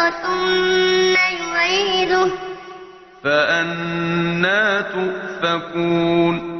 الْخَلْقَ ثُمَّ يُعِيدُهُ ۚ. فَأَنَّىٰ تُؤْفَكُونَ.